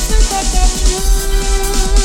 you.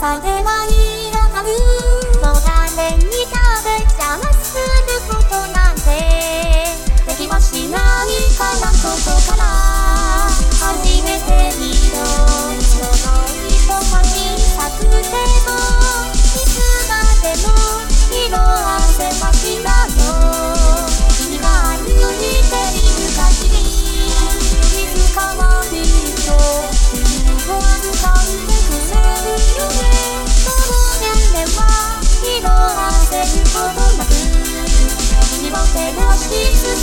されない You.